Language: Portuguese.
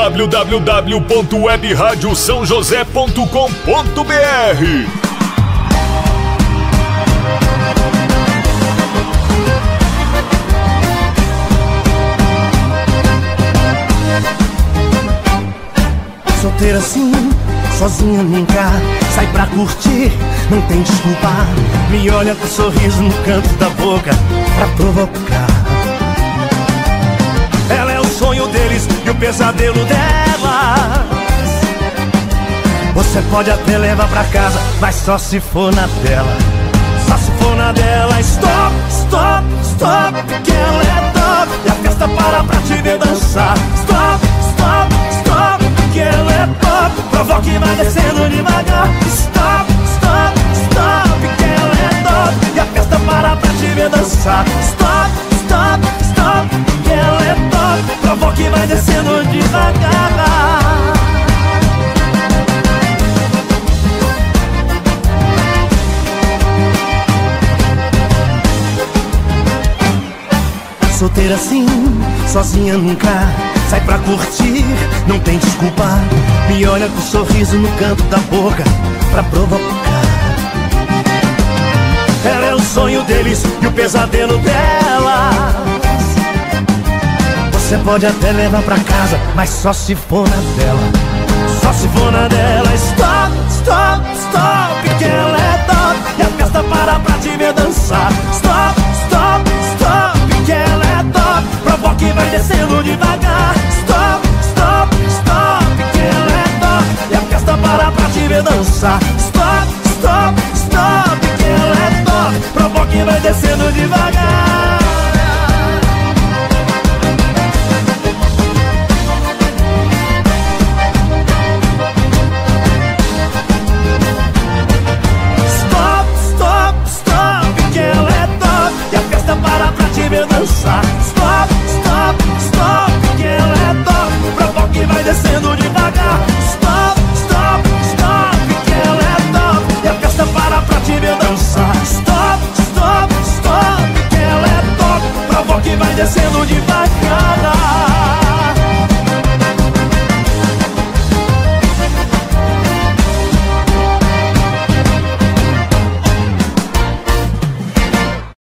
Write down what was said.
www.webradiosãojosé.com.br Solteira assim, sozinha nunca Sai pra curtir, não tem desculpa. Me olha com sorriso no canto da boca Pra provocar pesadelo delas Você pode até levar pra casa Mas só se for na dela. Só se for na dela. Stop, stop, stop Que ela é top. E a festa para pra te ver dançar. Stop, stop, stop Que ela é top. Provoque vai descendo devagar. Stop, stop, stop Que ela é top. E a festa para pra te ver dançar. Stop, stop, stop Provoque e vai descendo devagar. Solteira assim, sozinha nunca Sai pra curtir, não tem desculpa Me olha com um sorriso no canto da boca Pra provocar. Ela é o sonho deles e o pesadelo delas Você pode até levar pra casa Mas só se for na dela. Só se for na dela. Stop, stop, stop Que ela é top. E a festa para pra te ver dançar. Stop, stop, stop Que ela é top. Provoque e vai descendo devagar. Stop, stop, stop Que ela é top. E a festa para pra te ver dançar. Stop, stop, stop Que ela é top. Provoque e vai descendo devagar